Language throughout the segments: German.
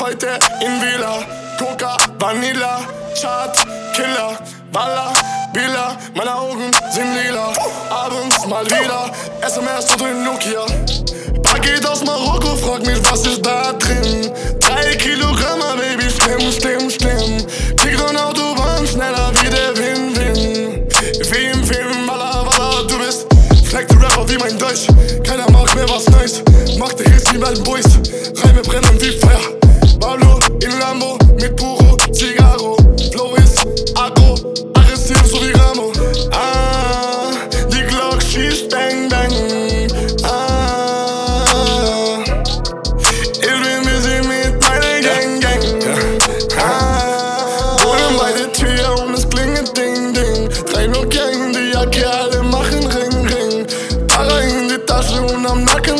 heute in Villa. Coca, Vanilla, Chart, Killer, Balla, Bila. Meine Augen sind lila. Abends mal wieder, SMS zu dem Nokia. Paket aus Marokko, frag mich, was ist da drin? Drei Kilogramm, Baby, stimmt, stimmt, stimmt. Krieg und Autobahn schneller wie der Wind, Wind. Wim, Wim, Walla, Walla, du bist Fleck du Rapper wie mein Deutsch. Keiner macht mehr was Neues. Mach die Hits wie mein Boys. Reime brennen wie Feuer.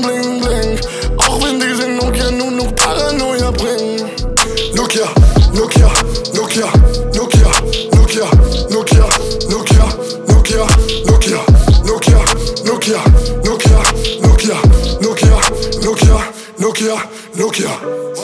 bling, bling, bling. Auch wenn diese Nokia nur noch Paranoia bringen. Nokia, Nokia, Nokia, Nokia, Nokia, Nokia, Nokia, Nokia, Nokia, Nokia, Nokia, Nokia, Nokia, Nokia, Nokia, Nokia, Nokia.